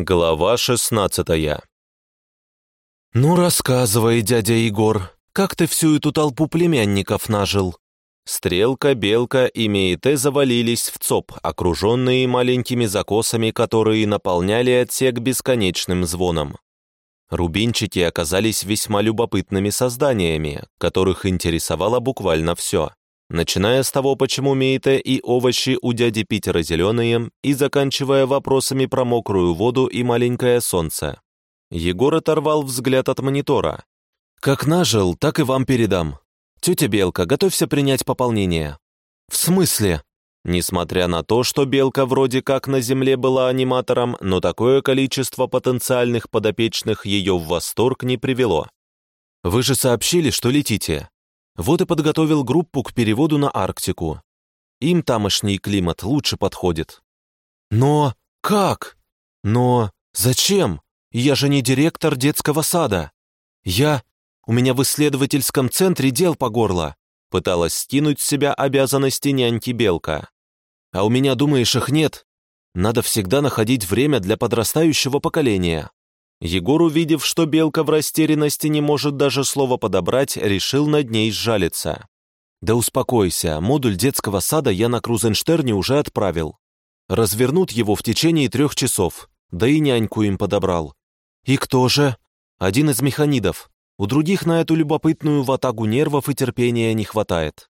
Глава шестнадцатая. «Ну, рассказывай, дядя Егор, как ты всю эту толпу племянников нажил?» Стрелка, Белка и Меите завалились в ЦОП, окруженные маленькими закосами, которые наполняли отсек бесконечным звоном. Рубинчики оказались весьма любопытными созданиями, которых интересовало буквально все начиная с того, почему мейте и овощи у дяди Питера зеленые, и заканчивая вопросами про мокрую воду и маленькое солнце. Егор оторвал взгляд от монитора. «Как нажил, так и вам передам. Тетя Белка, готовься принять пополнение». «В смысле?» Несмотря на то, что Белка вроде как на Земле была аниматором, но такое количество потенциальных подопечных ее в восторг не привело. «Вы же сообщили, что летите. Вот и подготовил группу к переводу на Арктику. Им тамошний климат лучше подходит. Но как? Но зачем? Я же не директор детского сада. Я... У меня в исследовательском центре дел по горло. Пыталась скинуть с себя обязанности няньки Белка. А у меня, думаешь, их нет? Надо всегда находить время для подрастающего поколения. Егор, увидев, что белка в растерянности не может даже слова подобрать, решил над ней сжалиться. «Да успокойся, модуль детского сада я на Крузенштерне уже отправил. Развернут его в течение трех часов, да и няньку им подобрал. И кто же? Один из механидов. У других на эту любопытную ватагу нервов и терпения не хватает.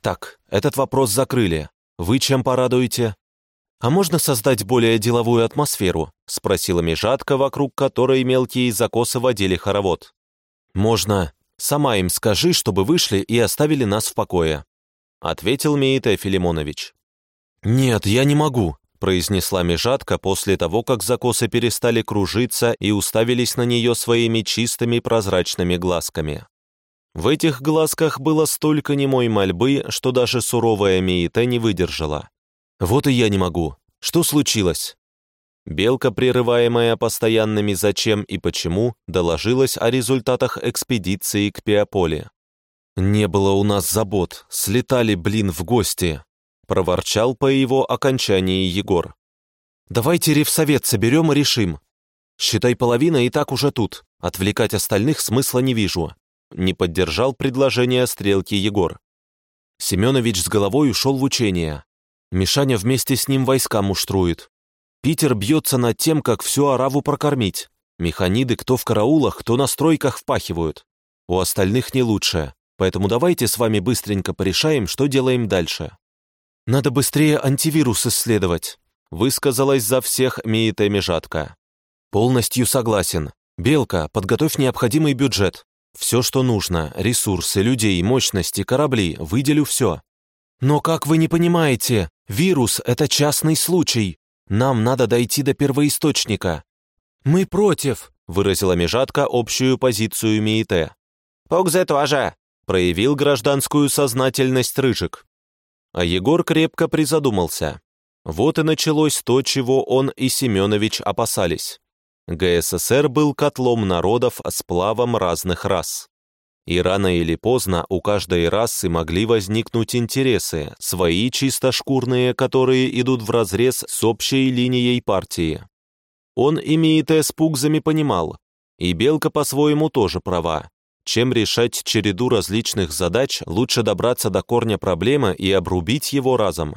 Так, этот вопрос закрыли. Вы чем порадуете? «А можно создать более деловую атмосферу?» — спросила межатка, вокруг которой мелкие закосы водили хоровод. «Можно. Сама им скажи, чтобы вышли и оставили нас в покое», — ответил Меитай Филимонович. «Нет, я не могу», — произнесла межатка после того, как закосы перестали кружиться и уставились на нее своими чистыми прозрачными глазками. В этих глазках было столько немой мольбы, что даже суровая Меита не выдержала. «Вот и я не могу. Что случилось?» Белка, прерываемая постоянными «зачем» и «почему», доложилась о результатах экспедиции к Пиополе. «Не было у нас забот, слетали, блин, в гости», проворчал по его окончании Егор. «Давайте ревсовет соберем и решим. Считай, половина и так уже тут, отвлекать остальных смысла не вижу», не поддержал предложение стрелки Егор. Семенович с головой ушел в учение, Мишаня вместе с ним войска муштрует. Питер бьется над тем, как всю араву прокормить. Механиды кто в караулах, кто на стройках впахивают. У остальных не лучше, поэтому давайте с вами быстренько порешаем, что делаем дальше. Надо быстрее антивирус исследовать, высказалась за всех Миита Межатка. Полностью согласен. Белка, подготовь необходимый бюджет. Все, что нужно, ресурсы, людей, мощности, корабли, выделю все. «Но как вы не понимаете, вирус — это частный случай. Нам надо дойти до первоисточника». «Мы против», — выразила Межатка общую позицию МИИТ. «Пукзе тоже», — проявил гражданскую сознательность Рыжик. А Егор крепко призадумался. Вот и началось то, чего он и Семенович опасались. ГССР был котлом народов с плавом разных рас. И рано или поздно у каждой расы могли возникнуть интересы, свои чисто шкурные, которые идут вразрез с общей линией партии. Он имеет с пугзами понимал, и Белка по-своему тоже права. Чем решать череду различных задач, лучше добраться до корня проблемы и обрубить его разом.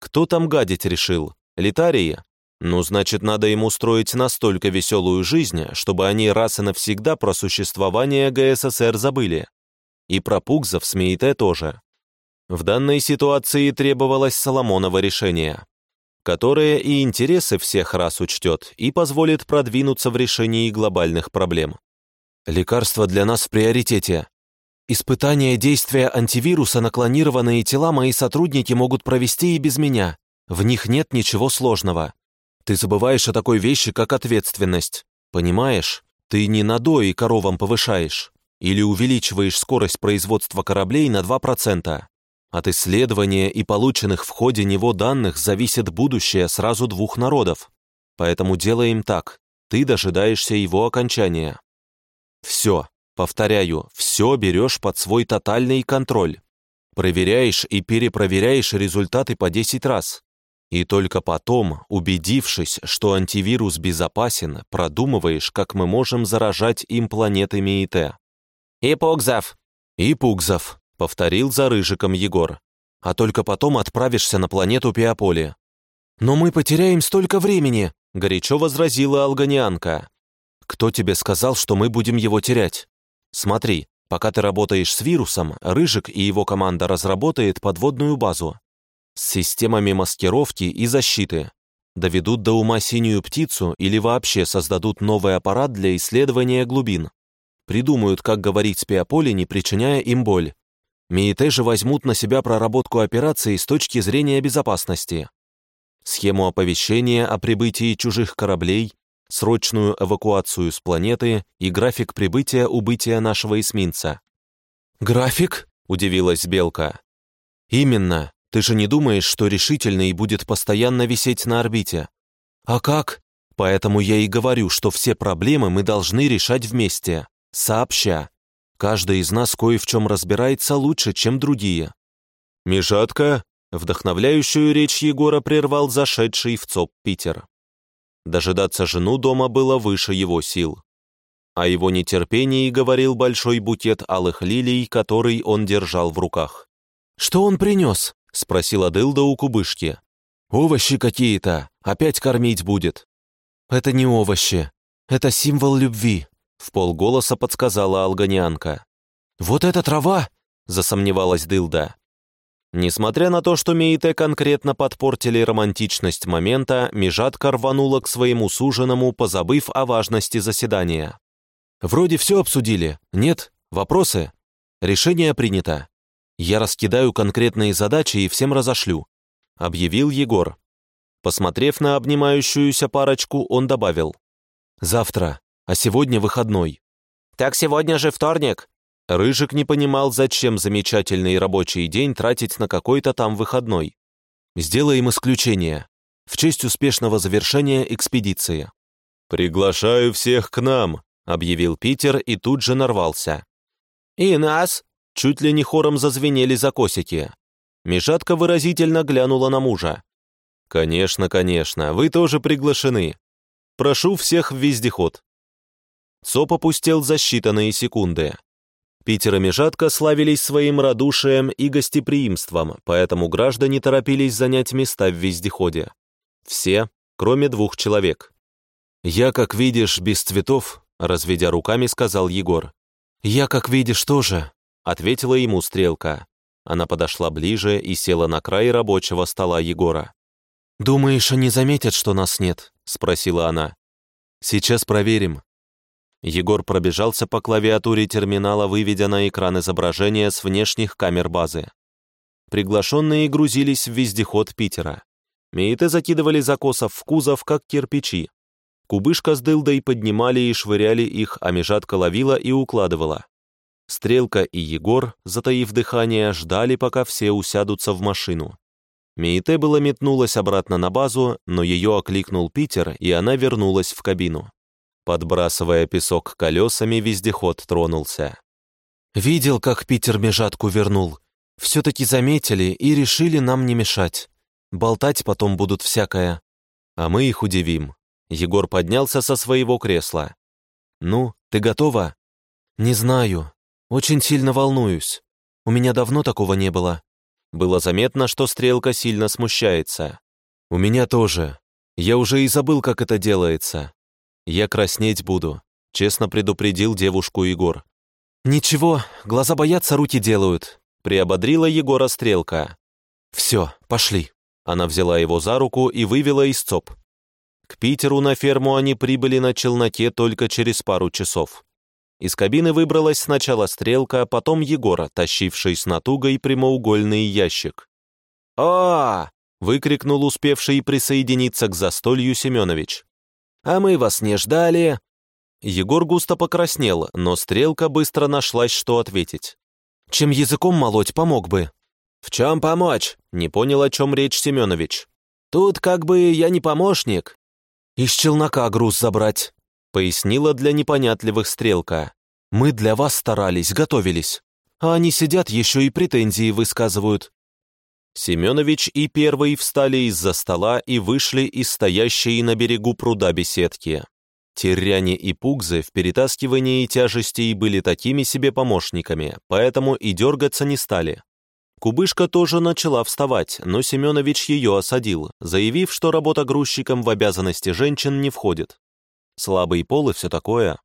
Кто там гадить решил? Литарии? Ну, значит, надо им устроить настолько веселую жизнь, чтобы они раз и навсегда про существование ГССР забыли. И про Пугзов с Мейте тоже. В данной ситуации требовалось Соломоново решение, которое и интересы всех рас учтет и позволит продвинуться в решении глобальных проблем. Лекарство для нас в приоритете. Испытание действия антивируса на клонированные тела мои сотрудники могут провести и без меня. В них нет ничего сложного. Ты забываешь о такой вещи, как ответственность. Понимаешь? Ты не надои коровам повышаешь. Или увеличиваешь скорость производства кораблей на 2%. От исследования и полученных в ходе него данных зависит будущее сразу двух народов. Поэтому делаем так. Ты дожидаешься его окончания. Все, повторяю, все берешь под свой тотальный контроль. Проверяешь и перепроверяешь результаты по 10 раз. И только потом, убедившись, что антивирус безопасен, продумываешь, как мы можем заражать им планеты МИИТ. «И Пугзов!» «И Пугзов», — повторил за Рыжиком Егор. «А только потом отправишься на планету Пиаполи». «Но мы потеряем столько времени», — горячо возразила Алганианка. «Кто тебе сказал, что мы будем его терять? Смотри, пока ты работаешь с вирусом, Рыжик и его команда разработает подводную базу с системами маскировки и защиты. Доведут до ума синюю птицу или вообще создадут новый аппарат для исследования глубин. Придумают, как говорить с Пиаполи, не причиняя им боль. МИИТ же возьмут на себя проработку операции с точки зрения безопасности. Схему оповещения о прибытии чужих кораблей, срочную эвакуацию с планеты и график прибытия-убытия нашего эсминца. «График?» — удивилась Белка. «Именно. Ты же не думаешь, что решительный будет постоянно висеть на орбите? А как? Поэтому я и говорю, что все проблемы мы должны решать вместе, сообща. Каждый из нас кое в чем разбирается лучше, чем другие. Межатка, вдохновляющую речь Егора прервал зашедший в ЦОП Питер. Дожидаться жену дома было выше его сил. О его нетерпении говорил большой букет алых лилий, который он держал в руках. «Что он принес?» — спросила Дылда у кубышки. «Овощи какие-то, опять кормить будет». «Это не овощи, это символ любви», — в полголоса подсказала алганянка. «Вот эта трава!» — засомневалась Дылда. Несмотря на то, что Мейте конкретно подпортили романтичность момента, Межатка рванула к своему суженому, позабыв о важности заседания. «Вроде все обсудили. Нет? Вопросы? Решение принято. Я раскидаю конкретные задачи и всем разошлю», — объявил Егор. Посмотрев на обнимающуюся парочку, он добавил. «Завтра, а сегодня выходной». «Так сегодня же вторник». Рыжик не понимал, зачем замечательный рабочий день тратить на какой-то там выходной. «Сделаем исключение. В честь успешного завершения экспедиции». «Приглашаю всех к нам», — объявил Питер и тут же нарвался. «И нас?» Чуть ли не хором зазвенели закосики. Межатка выразительно глянула на мужа. «Конечно, конечно, вы тоже приглашены. Прошу всех в вездеход». ЦОП опустел за считанные секунды. Питер и Межатка славились своим радушием и гостеприимством, поэтому граждане торопились занять места в вездеходе. Все, кроме двух человек. «Я, как видишь, без цветов», — разведя руками, сказал Егор. «Я, как видишь, тоже», ответила ему стрелка. Она подошла ближе и села на край рабочего стола Егора. «Думаешь, они заметят, что нас нет?» — спросила она. «Сейчас проверим». Егор пробежался по клавиатуре терминала, выведя на экран изображение с внешних камер базы. Приглашенные грузились в вездеход Питера. Мейты закидывали закосов в кузов, как кирпичи. Кубышка с дылдой поднимали и швыряли их, а межатка ловила и укладывала. Стрелка и Егор, затаив дыхание, ждали, пока все усядутся в машину. Мейте было метнулась обратно на базу, но ее окликнул Питер, и она вернулась в кабину. Подбрасывая песок колесами, вездеход тронулся. «Видел, как Питер межатку вернул. Все-таки заметили и решили нам не мешать. Болтать потом будут всякое. А мы их удивим». Егор поднялся со своего кресла. «Ну, ты готова?» «Не знаю. «Очень сильно волнуюсь. У меня давно такого не было». Было заметно, что Стрелка сильно смущается. «У меня тоже. Я уже и забыл, как это делается. Я краснеть буду», — честно предупредил девушку Егор. «Ничего, глаза боятся, руки делают», — приободрила Егора Стрелка. «Все, пошли». Она взяла его за руку и вывела из ЦОП. К Питеру на ферму они прибыли на челноке только через пару часов. Из кабины выбралась сначала Стрелка, а потом Егора, тащивший с натугой прямоугольный ящик. «О!» — выкрикнул успевший присоединиться к застолью Семенович. «А мы вас не ждали!» Егор густо покраснел, но Стрелка быстро нашлась, что ответить. «Чем языком молоть, помог бы». «В чем помочь?» — не понял, о чем речь Семенович. «Тут как бы я не помощник». «Из челнока груз забрать», пояснила для непонятливых стрелка. «Мы для вас старались, готовились. А они сидят еще и претензии высказывают». Семенович и Первый встали из-за стола и вышли из стоящей на берегу пруда беседки. Терряне и Пугзы в перетаскивании тяжестей были такими себе помощниками, поэтому и дергаться не стали. Кубышка тоже начала вставать, но Семенович ее осадил, заявив, что работа грузчиком в обязанности женщин не входит. Слабый пол и все такое.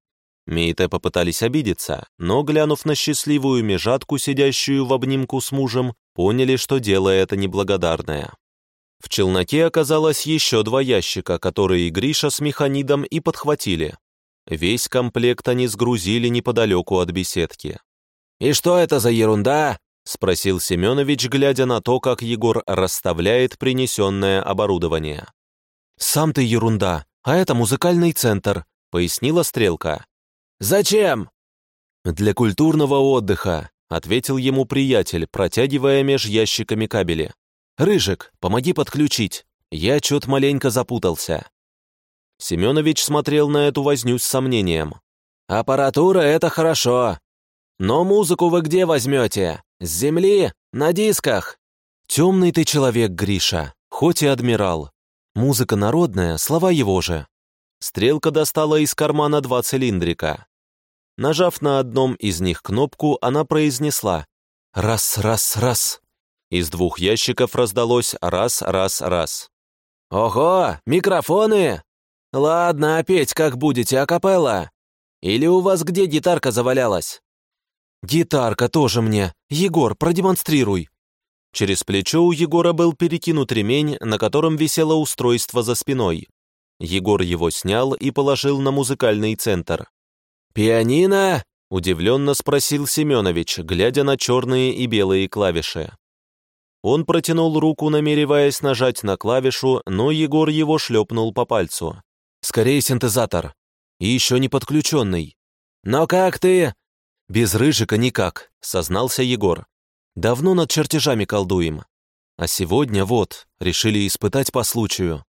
Мейте попытались обидеться, но, глянув на счастливую межатку, сидящую в обнимку с мужем, поняли, что дело это неблагодарное. В челноке оказалось еще два ящика, которые Гриша с механидом и подхватили. Весь комплект они сгрузили неподалеку от беседки. «И что это за ерунда?» — спросил Семенович, глядя на то, как Егор расставляет принесенное оборудование. «Сам ты ерунда, а это музыкальный центр», — пояснила Стрелка. «Зачем?» «Для культурного отдыха», — ответил ему приятель, протягивая меж ящиками кабели. «Рыжик, помоги подключить. Я чё-то маленько запутался». Семенович смотрел на эту возню с сомнением. «Аппаратура — это хорошо. Но музыку вы где возьмете? С земли? На дисках?» «Темный ты человек, Гриша, хоть и адмирал. Музыка народная, слова его же». Стрелка достала из кармана два цилиндрика. Нажав на одном из них кнопку, она произнесла «Раз, раз, раз». Из двух ящиков раздалось раз, раз, раз. «Ого, микрофоны! Ладно, петь как будете, акапелла. Или у вас где гитарка завалялась?» «Гитарка тоже мне. Егор, продемонстрируй». Через плечо у Егора был перекинут ремень, на котором висело устройство за спиной. Егор его снял и положил на музыкальный центр. «Пианино?» — удивленно спросил Семенович, глядя на черные и белые клавиши. Он протянул руку, намереваясь нажать на клавишу, но Егор его шлепнул по пальцу. «Скорее синтезатор. И еще не подключенный». «Но как ты?» «Без рыжика никак», — сознался Егор. «Давно над чертежами колдуем. А сегодня вот, решили испытать по случаю».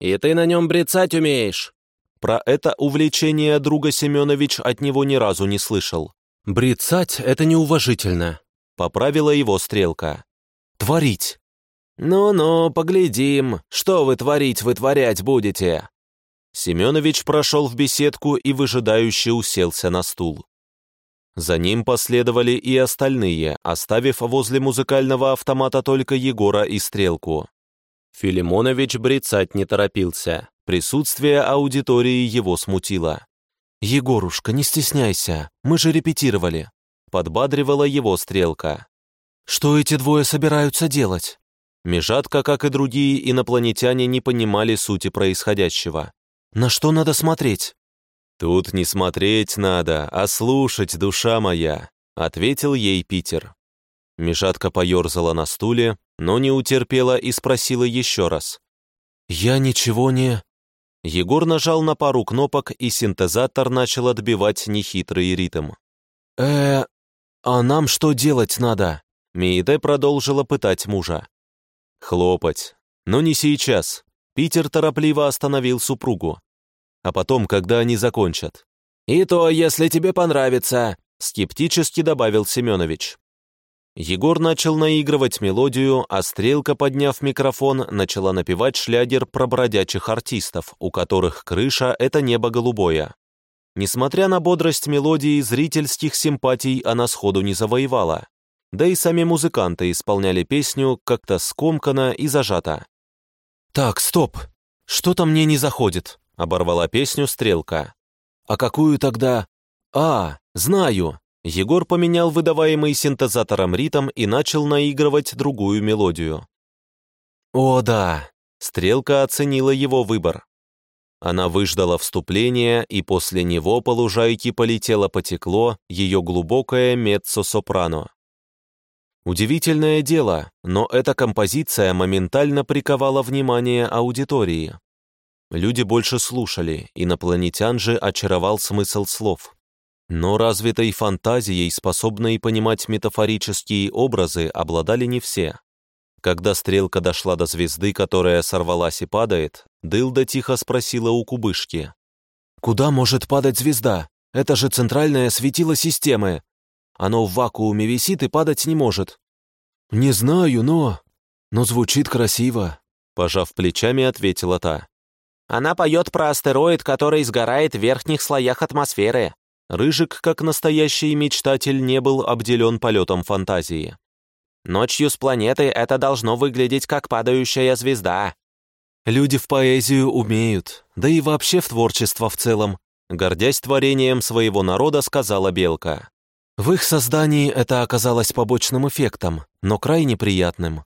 «И ты на нем брецать умеешь?» Про это увлечение друга Семенович от него ни разу не слышал. «Брецать — это неуважительно», — поправила его стрелка творить?» «Ну-ну, поглядим, что вы творить вытворять будете?» Семенович прошел в беседку и выжидающе уселся на стул. За ним последовали и остальные, оставив возле музыкального автомата только Егора и Стрелку. Филимонович брецать не торопился. Присутствие аудитории его смутило. «Егорушка, не стесняйся, мы же репетировали», — подбадривала его Стрелка. Что эти двое собираются делать? Межатка, как и другие инопланетяне, не понимали сути происходящего. На что надо смотреть? Тут не смотреть надо, а слушать, душа моя, ответил ей Питер. Межатка поерзала на стуле, но не утерпела и спросила еще раз. «Я ничего не...» Егор нажал на пару кнопок, и синтезатор начал отбивать нехитрый ритм. э а нам что делать надо?» Мииде продолжила пытать мужа. «Хлопать. Но не сейчас». Питер торопливо остановил супругу. «А потом, когда они закончат». «И то, если тебе понравится», — скептически добавил Семенович. Егор начал наигрывать мелодию, а Стрелка, подняв микрофон, начала напевать шлягер про бродячих артистов, у которых крыша — это небо голубое. Несмотря на бодрость мелодии, зрительских симпатий она сходу не завоевала да и сами музыканты исполняли песню как-то скомканно и зажато. «Так, стоп! Что-то мне не заходит», — оборвала песню Стрелка. «А какую тогда? А, знаю!» Егор поменял выдаваемый синтезатором ритм и начал наигрывать другую мелодию. «О, да!» Стрелка оценила его выбор. Она выждала вступление, и после него по лужайке полетело-потекло ее глубокое меццо-сопрано. Удивительное дело, но эта композиция моментально приковала внимание аудитории. Люди больше слушали, инопланетян же очаровал смысл слов. Но развитой фантазией, способной понимать метафорические образы, обладали не все. Когда стрелка дошла до звезды, которая сорвалась и падает, Дылда тихо спросила у кубышки. «Куда может падать звезда? Это же центральное светило системы. Оно в вакууме висит и падать не может». «Не знаю, но...» «Но звучит красиво», — пожав плечами, ответила та. «Она поет про астероид, который сгорает в верхних слоях атмосферы». Рыжик, как настоящий мечтатель, не был обделен полетом фантазии. «Ночью с планеты это должно выглядеть как падающая звезда». «Люди в поэзию умеют, да и вообще в творчество в целом», гордясь творением своего народа, сказала Белка. В их создании это оказалось побочным эффектом, но крайне приятным.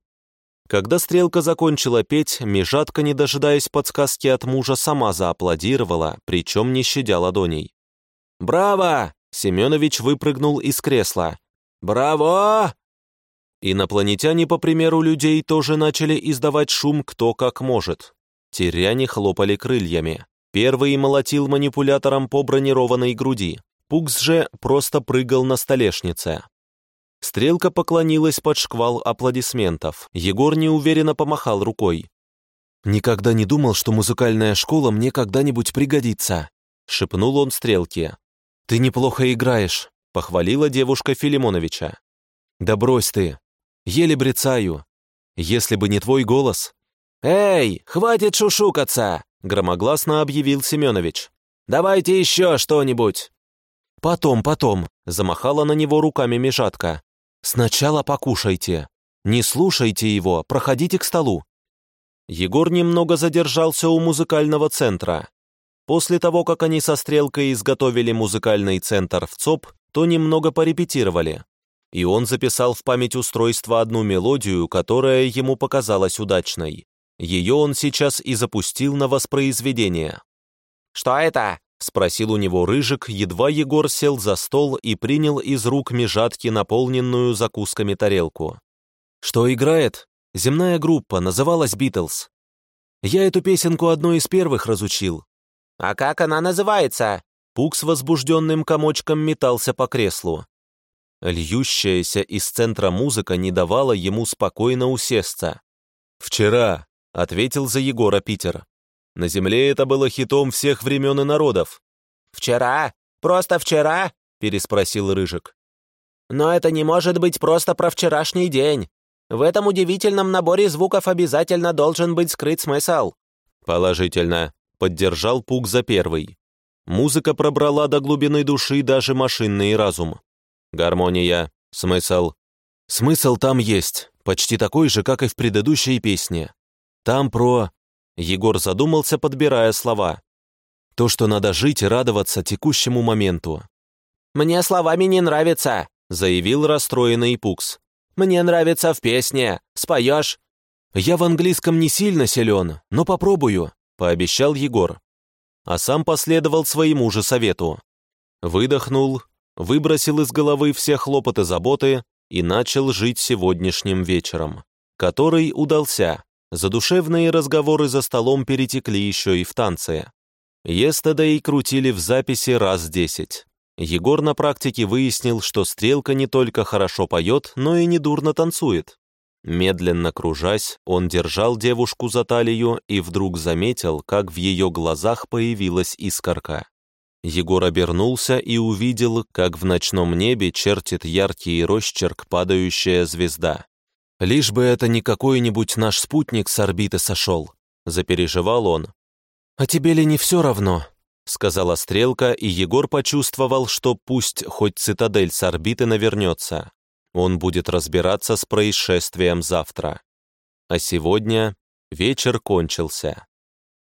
Когда Стрелка закончила петь, Межатка, не дожидаясь подсказки от мужа, сама зааплодировала, причем не щадя ладоней. «Браво!» — Семенович выпрыгнул из кресла. «Браво!» Инопланетяне, по примеру людей, тоже начали издавать шум кто как может. Теряне хлопали крыльями. Первый молотил манипулятором по бронированной груди. Пукс же просто прыгал на столешнице. Стрелка поклонилась под шквал аплодисментов. Егор неуверенно помахал рукой. «Никогда не думал, что музыкальная школа мне когда-нибудь пригодится», — шепнул он Стрелке. «Ты неплохо играешь», — похвалила девушка Филимоновича. «Да брось ты! Еле брецаю. Если бы не твой голос...» «Эй, хватит шушукаться!» — громогласно объявил Семенович. «Давайте еще что-нибудь!» «Потом, потом!» — замахала на него руками межатка. «Сначала покушайте. Не слушайте его, проходите к столу». Егор немного задержался у музыкального центра. После того, как они со Стрелкой изготовили музыкальный центр в ЦОП, то немного порепетировали. И он записал в память устройства одну мелодию, которая ему показалась удачной. Ее он сейчас и запустил на воспроизведение. «Что это?» — спросил у него Рыжик, едва Егор сел за стол и принял из рук межатки наполненную закусками тарелку. «Что играет? Земная группа, называлась «Битлз». Я эту песенку одной из первых разучил». «А как она называется?» Пук с возбужденным комочком метался по креслу. Льющаяся из центра музыка не давала ему спокойно усесться. «Вчера», — ответил за Егора Питер. На Земле это было хитом всех времен и народов. «Вчера? Просто вчера?» — переспросил Рыжик. «Но это не может быть просто про вчерашний день. В этом удивительном наборе звуков обязательно должен быть скрыт смысл». «Положительно», — поддержал Пук за первый. Музыка пробрала до глубины души даже машинный разум. Гармония, смысл. Смысл там есть, почти такой же, как и в предыдущей песне. Там про Егор задумался, подбирая слова. То, что надо жить и радоваться текущему моменту. «Мне словами не нравится», — заявил расстроенный Пукс. «Мне нравится в песне. Споешь?» «Я в английском не сильно силен, но попробую», — пообещал Егор. А сам последовал своему же совету. Выдохнул, выбросил из головы все хлопоты заботы и начал жить сегодняшним вечером, который удался. Задушевные разговоры за столом перетекли еще и в танцы. Естедей крутили в записи раз десять. Егор на практике выяснил, что Стрелка не только хорошо поет, но и недурно танцует. Медленно кружась, он держал девушку за талию и вдруг заметил, как в ее глазах появилась искорка. Егор обернулся и увидел, как в ночном небе чертит яркий росчерк падающая звезда. Лишь бы это не какой-нибудь наш спутник с орбиты сошел, запереживал он. А тебе ли не все равно? Сказала Стрелка, и Егор почувствовал, что пусть хоть цитадель с орбиты навернется. Он будет разбираться с происшествием завтра. А сегодня вечер кончился.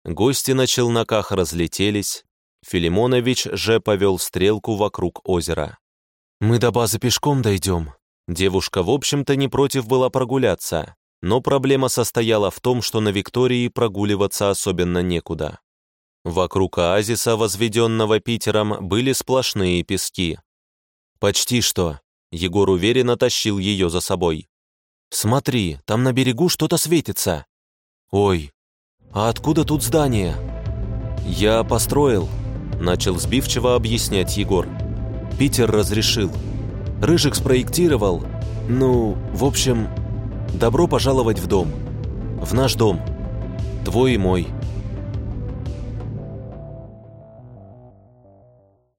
Гости на челноках разлетелись, Филимонович же повел стрелку вокруг озера. «Мы до базы пешком дойдем», Девушка, в общем-то, не против была прогуляться, но проблема состояла в том, что на Виктории прогуливаться особенно некуда. Вокруг оазиса, возведенного Питером, были сплошные пески. «Почти что», — Егор уверенно тащил ее за собой. «Смотри, там на берегу что-то светится». «Ой, а откуда тут здание?» «Я построил», — начал сбивчиво объяснять Егор. «Питер разрешил». Рыжик спроектировал. Ну, в общем, добро пожаловать в дом. В наш дом. Твой и мой.